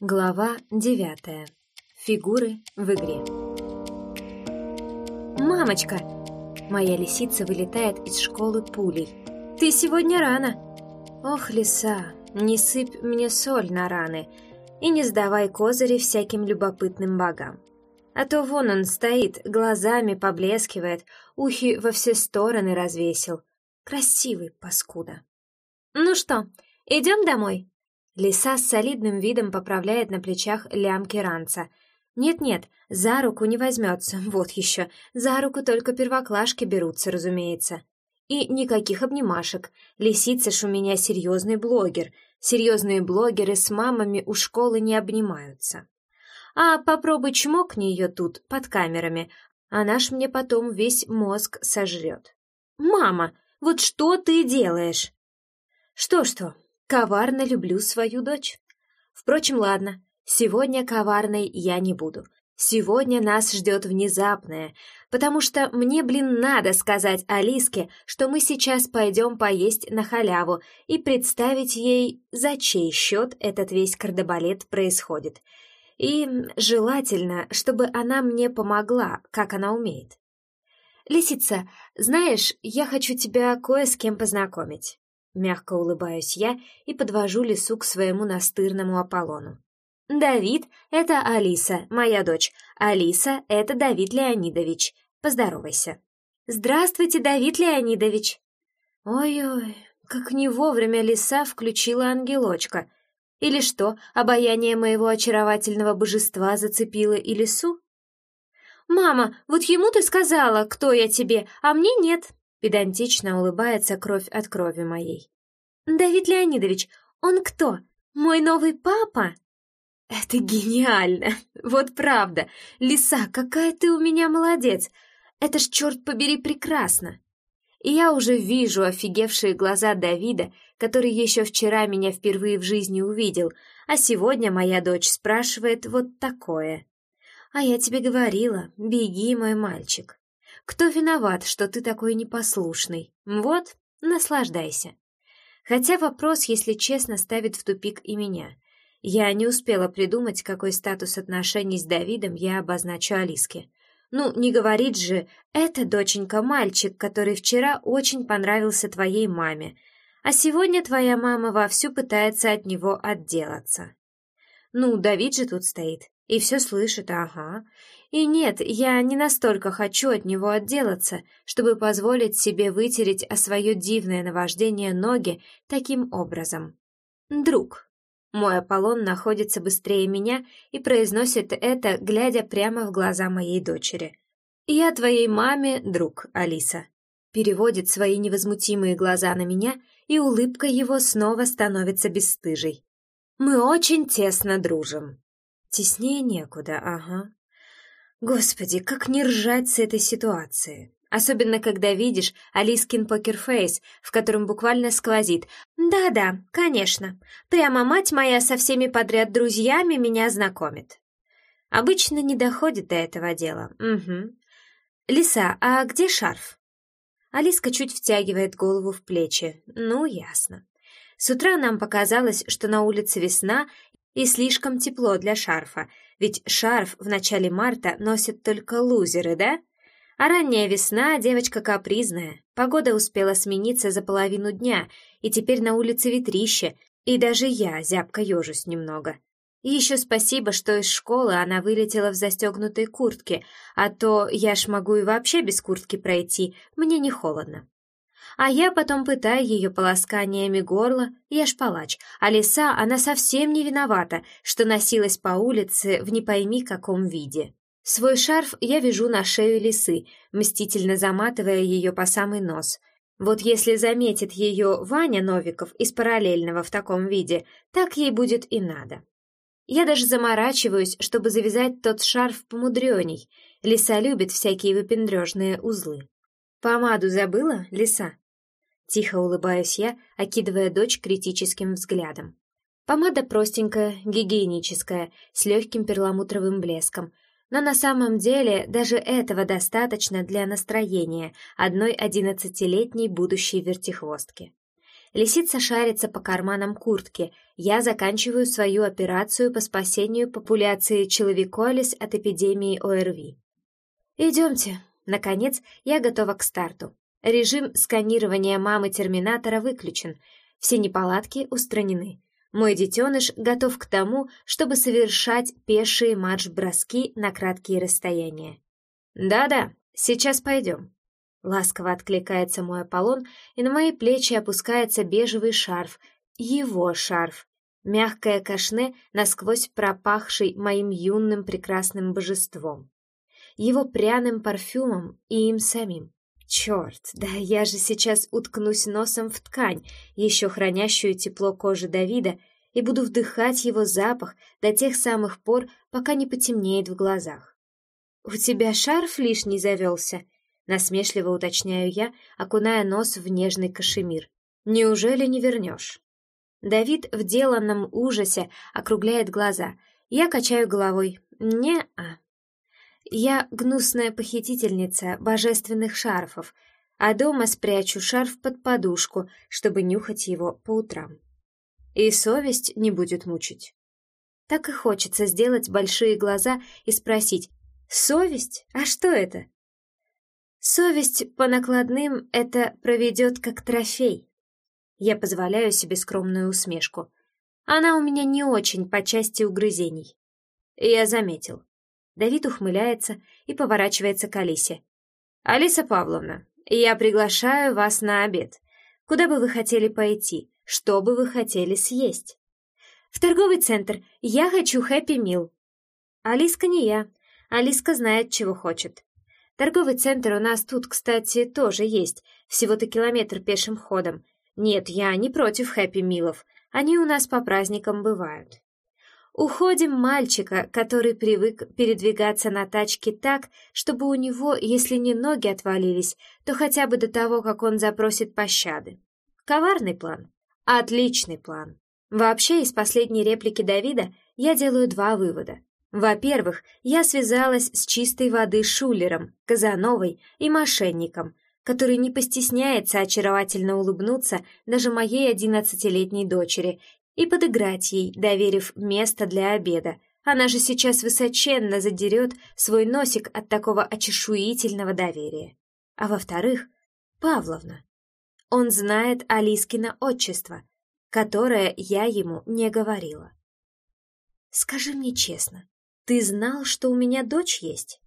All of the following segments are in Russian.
Глава девятая. Фигуры в игре. «Мамочка!» Моя лисица вылетает из школы пулей. «Ты сегодня рано!» «Ох, лиса, не сыпь мне соль на раны и не сдавай козыри всяким любопытным богам. А то вон он стоит, глазами поблескивает, ухи во все стороны развесил. Красивый паскуда!» «Ну что, идем домой?» Лиса с солидным видом поправляет на плечах лямки ранца. Нет-нет, за руку не возьмется, вот еще. За руку только первоклашки берутся, разумеется. И никаких обнимашек. Лисица ж у меня серьезный блогер. Серьезные блогеры с мамами у школы не обнимаются. А попробуй чмокни ее тут, под камерами. Она ж мне потом весь мозг сожрет. «Мама, вот что ты делаешь?» «Что-что, Коварно люблю свою дочь. Впрочем, ладно, сегодня коварной я не буду. Сегодня нас ждет внезапное, потому что мне, блин, надо сказать Алиске, что мы сейчас пойдем поесть на халяву и представить ей, за чей счет этот весь кардебалет происходит. И желательно, чтобы она мне помогла, как она умеет. «Лисица, знаешь, я хочу тебя кое с кем познакомить». Мягко улыбаюсь я и подвожу лису к своему настырному Аполлону. «Давид — это Алиса, моя дочь. Алиса — это Давид Леонидович. Поздоровайся». «Здравствуйте, Давид Леонидович!» Ой-ой, как не вовремя лиса включила ангелочка. Или что, обаяние моего очаровательного божества зацепило и лису? «Мама, вот ему ты сказала, кто я тебе, а мне нет», Педантично улыбается кровь от крови моей. «Давид Леонидович, он кто? Мой новый папа?» «Это гениально! Вот правда! Лиса, какая ты у меня молодец! Это ж, черт побери, прекрасно!» И я уже вижу офигевшие глаза Давида, который еще вчера меня впервые в жизни увидел, а сегодня моя дочь спрашивает вот такое. «А я тебе говорила, беги, мой мальчик». Кто виноват, что ты такой непослушный? Вот, наслаждайся. Хотя вопрос, если честно, ставит в тупик и меня. Я не успела придумать, какой статус отношений с Давидом я обозначу Алиске. Ну, не говорит же, это, доченька, мальчик, который вчера очень понравился твоей маме, а сегодня твоя мама вовсю пытается от него отделаться. Ну, Давид же тут стоит и все слышит, ага, и нет, я не настолько хочу от него отделаться, чтобы позволить себе вытереть о свое дивное наваждение ноги таким образом. Друг. Мой Аполлон находится быстрее меня и произносит это, глядя прямо в глаза моей дочери. «Я твоей маме друг, Алиса». Переводит свои невозмутимые глаза на меня, и улыбка его снова становится бесстыжей. «Мы очень тесно дружим». Теснее некуда, ага. Господи, как не ржать с этой ситуации. Особенно, когда видишь Алискин покерфейс, в котором буквально сквозит. «Да-да, конечно. Прямо мать моя со всеми подряд друзьями меня знакомит». Обычно не доходит до этого дела. Угу. «Лиса, а где шарф?» Алиска чуть втягивает голову в плечи. «Ну, ясно». С утра нам показалось, что на улице весна и слишком тепло для шарфа, ведь шарф в начале марта носят только лузеры, да? А ранняя весна, девочка капризная. Погода успела смениться за половину дня, и теперь на улице ветрище, и даже я зябко ежусь немного. И еще спасибо, что из школы она вылетела в застегнутой куртке, а то я ж могу и вообще без куртки пройти, мне не холодно. А я потом пытаю ее полосканиями горла, я ж палач, а лиса, она совсем не виновата, что носилась по улице в не пойми каком виде. Свой шарф я вяжу на шею лисы, мстительно заматывая ее по самый нос. Вот если заметит ее Ваня Новиков из параллельного в таком виде, так ей будет и надо. Я даже заморачиваюсь, чтобы завязать тот шарф помудреней. Лиса любит всякие выпендрежные узлы. «Помаду забыла, лиса?» Тихо улыбаюсь я, окидывая дочь критическим взглядом. Помада простенькая, гигиеническая, с легким перламутровым блеском. Но на самом деле даже этого достаточно для настроения одной одиннадцатилетней будущей вертихвостки. Лисица шарится по карманам куртки. Я заканчиваю свою операцию по спасению популяции человеколис от эпидемии ОРВИ. Идемте. Наконец, я готова к старту. Режим сканирования мамы-терминатора выключен. Все неполадки устранены. Мой детеныш готов к тому, чтобы совершать пешие марш-броски на краткие расстояния. «Да-да, сейчас пойдем», Ласково откликается мой Аполлон, и на мои плечи опускается бежевый шарф, его шарф, мягкое кашне, насквозь пропахший моим юным прекрасным божеством, его пряным парфюмом и им самим. Черт, да я же сейчас уткнусь носом в ткань, еще хранящую тепло кожи Давида, и буду вдыхать его запах до тех самых пор, пока не потемнеет в глазах. «У тебя шарф лишний завелся?» Насмешливо уточняю я, окуная нос в нежный кашемир. «Неужели не вернешь?» Давид в деланном ужасе округляет глаза. Я качаю головой. «Не-а». Я гнусная похитительница божественных шарфов, а дома спрячу шарф под подушку, чтобы нюхать его по утрам. И совесть не будет мучить. Так и хочется сделать большие глаза и спросить «Совесть? А что это?» Совесть по накладным это проведет как трофей. Я позволяю себе скромную усмешку. Она у меня не очень по части угрызений. Я заметил. Давид ухмыляется и поворачивается к Алисе. «Алиса Павловна, я приглашаю вас на обед. Куда бы вы хотели пойти? Что бы вы хотели съесть?» «В торговый центр. Я хочу хэппи мил». Алиска не я. Алиска знает, чего хочет. Торговый центр у нас тут, кстати, тоже есть, всего-то километр пешим ходом. Нет, я не против хэппи-милов, они у нас по праздникам бывают. Уходим мальчика, который привык передвигаться на тачке так, чтобы у него, если не ноги отвалились, то хотя бы до того, как он запросит пощады. Коварный план. Отличный план. Вообще, из последней реплики Давида я делаю два вывода. Во-первых, я связалась с чистой воды шулером, Казановой и мошенником, который не постесняется очаровательно улыбнуться даже моей одиннадцатилетней дочери и подыграть ей, доверив место для обеда. Она же сейчас высоченно задерет свой носик от такого очешуительного доверия. А во-вторых, Павловна. Он знает Алискино отчество, которое я ему не говорила. Скажи мне честно, «Ты знал, что у меня дочь есть?»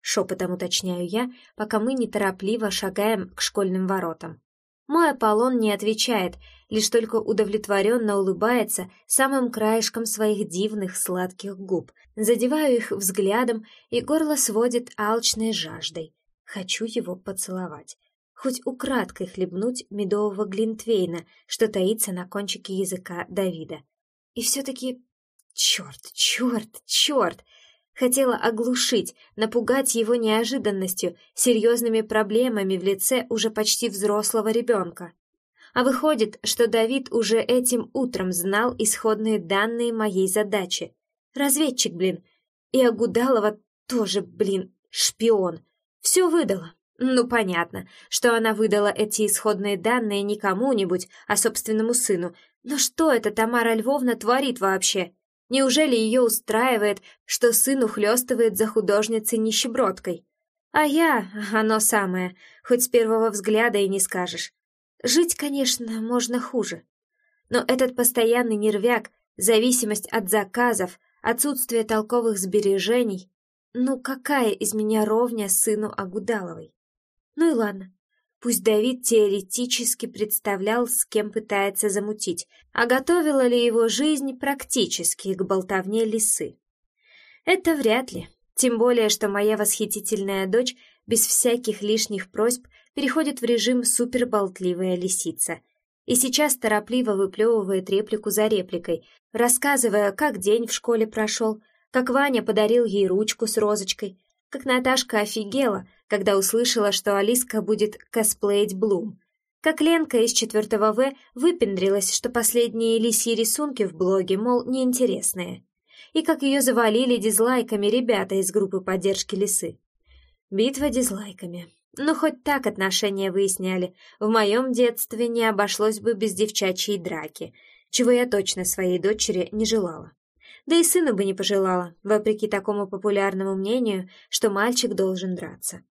Шепотом уточняю я, пока мы неторопливо шагаем к школьным воротам. Мой Аполлон не отвечает, лишь только удовлетворенно улыбается самым краешком своих дивных сладких губ. Задеваю их взглядом, и горло сводит алчной жаждой. Хочу его поцеловать. Хоть украдкой хлебнуть медового глинтвейна, что таится на кончике языка Давида. И все-таки Черт, черт, черт! Хотела оглушить, напугать его неожиданностью, серьезными проблемами в лице уже почти взрослого ребенка. А выходит, что Давид уже этим утром знал исходные данные моей задачи. Разведчик, блин. И Агудалова тоже, блин, шпион. Все выдала. Ну, понятно, что она выдала эти исходные данные не кому-нибудь, а собственному сыну. Но что это Тамара Львовна творит вообще? Неужели ее устраивает, что сын ухлёстывает за художницей-нищебродкой? А я, оно самое, хоть с первого взгляда и не скажешь. Жить, конечно, можно хуже. Но этот постоянный нервяк, зависимость от заказов, отсутствие толковых сбережений... Ну, какая из меня ровня сыну Агудаловой? Ну и ладно, Пусть Давид теоретически представлял, с кем пытается замутить, а готовила ли его жизнь практически к болтовне лисы. Это вряд ли, тем более, что моя восхитительная дочь без всяких лишних просьб переходит в режим суперболтливая лисица. И сейчас торопливо выплевывает реплику за репликой, рассказывая, как день в школе прошел, как Ваня подарил ей ручку с розочкой, как Наташка офигела, когда услышала, что Алиска будет косплеить Блум. Как Ленка из 4 В выпендрилась, что последние лисьи рисунки в блоге, мол, неинтересные. И как ее завалили дизлайками ребята из группы поддержки лисы. Битва дизлайками. Ну, хоть так отношения выясняли. В моем детстве не обошлось бы без девчачьей драки, чего я точно своей дочери не желала. Да и сыну бы не пожелала, вопреки такому популярному мнению, что мальчик должен драться.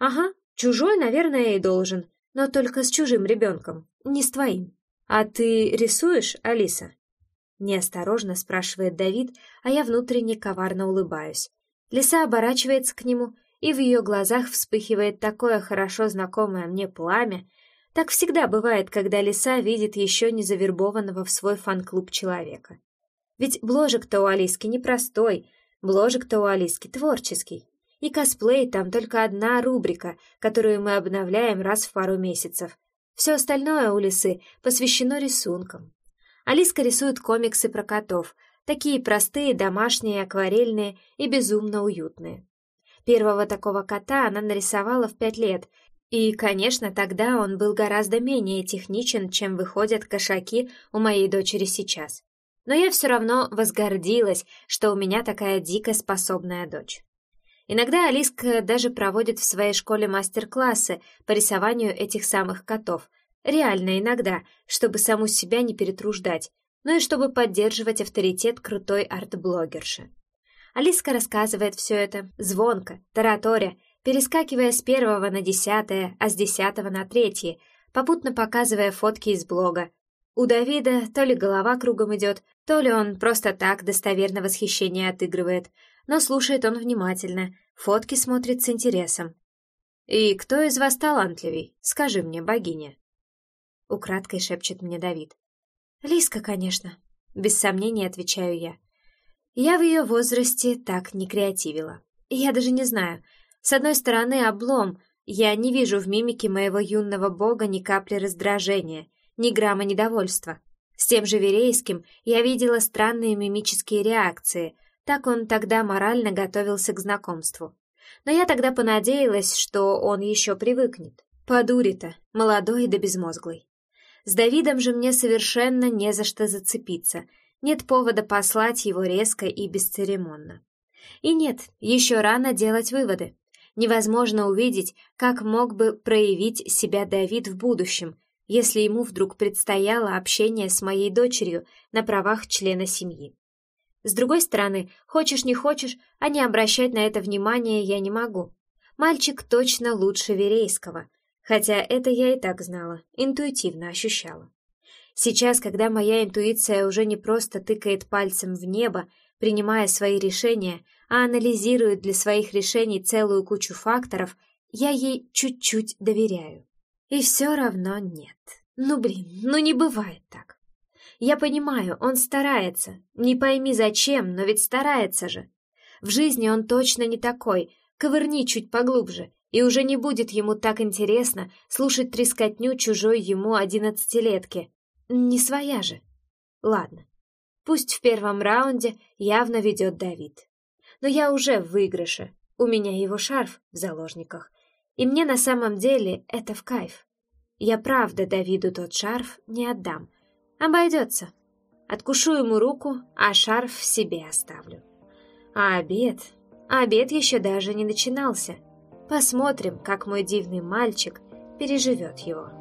Ага, чужой, наверное, и должен, но только с чужим ребенком, не с твоим. А ты рисуешь, Алиса? Неосторожно спрашивает Давид, а я внутренне коварно улыбаюсь. Лиса оборачивается к нему, и в ее глазах вспыхивает такое хорошо знакомое мне пламя. Так всегда бывает, когда лиса видит еще не завербованного в свой фан-клуб человека. Ведь бложек-то у Алиски непростой, бложек-то у Алиски творческий. И косплей там только одна рубрика, которую мы обновляем раз в пару месяцев. Все остальное у Лисы посвящено рисункам. Алиска рисует комиксы про котов, такие простые, домашние, акварельные и безумно уютные. Первого такого кота она нарисовала в пять лет, и, конечно, тогда он был гораздо менее техничен, чем выходят кошаки у моей дочери сейчас но я все равно возгордилась, что у меня такая дико способная дочь. Иногда Алиска даже проводит в своей школе мастер-классы по рисованию этих самых котов. Реально иногда, чтобы саму себя не перетруждать, но и чтобы поддерживать авторитет крутой арт-блогерши. Алиска рассказывает все это звонко, тараторя, перескакивая с первого на десятое, а с десятого на третье, попутно показывая фотки из блога, у Давида то ли голова кругом идет, то ли он просто так достоверно восхищение отыгрывает, но слушает он внимательно, фотки смотрит с интересом. «И кто из вас талантливей? Скажи мне, богиня». Украдкой шепчет мне Давид. «Лиска, конечно», — без сомнения отвечаю я. Я в ее возрасте так не креативила. Я даже не знаю. С одной стороны, облом. Я не вижу в мимике моего юного бога ни капли раздражения — ни грамма недовольства. С тем же Верейским я видела странные мимические реакции, так он тогда морально готовился к знакомству. Но я тогда понадеялась, что он еще привыкнет. Подури-то, молодой да безмозглый. С Давидом же мне совершенно не за что зацепиться, нет повода послать его резко и бесцеремонно. И нет, еще рано делать выводы. Невозможно увидеть, как мог бы проявить себя Давид в будущем, если ему вдруг предстояло общение с моей дочерью на правах члена семьи. С другой стороны, хочешь не хочешь, а не обращать на это внимание я не могу. Мальчик точно лучше Верейского, хотя это я и так знала, интуитивно ощущала. Сейчас, когда моя интуиция уже не просто тыкает пальцем в небо, принимая свои решения, а анализирует для своих решений целую кучу факторов, я ей чуть-чуть доверяю. И все равно нет. Ну блин, ну не бывает так. Я понимаю, он старается. Не пойми зачем, но ведь старается же. В жизни он точно не такой. Ковырни чуть поглубже, и уже не будет ему так интересно слушать трескотню чужой ему одиннадцатилетки. Не своя же. Ладно. Пусть в первом раунде явно ведет Давид. Но я уже в выигрыше. У меня его шарф в заложниках. И мне на самом деле это в кайф. Я правда Давиду тот шарф не отдам. Обойдется. Откушу ему руку, а шарф себе оставлю. А обед? Обед еще даже не начинался. Посмотрим, как мой дивный мальчик переживет его.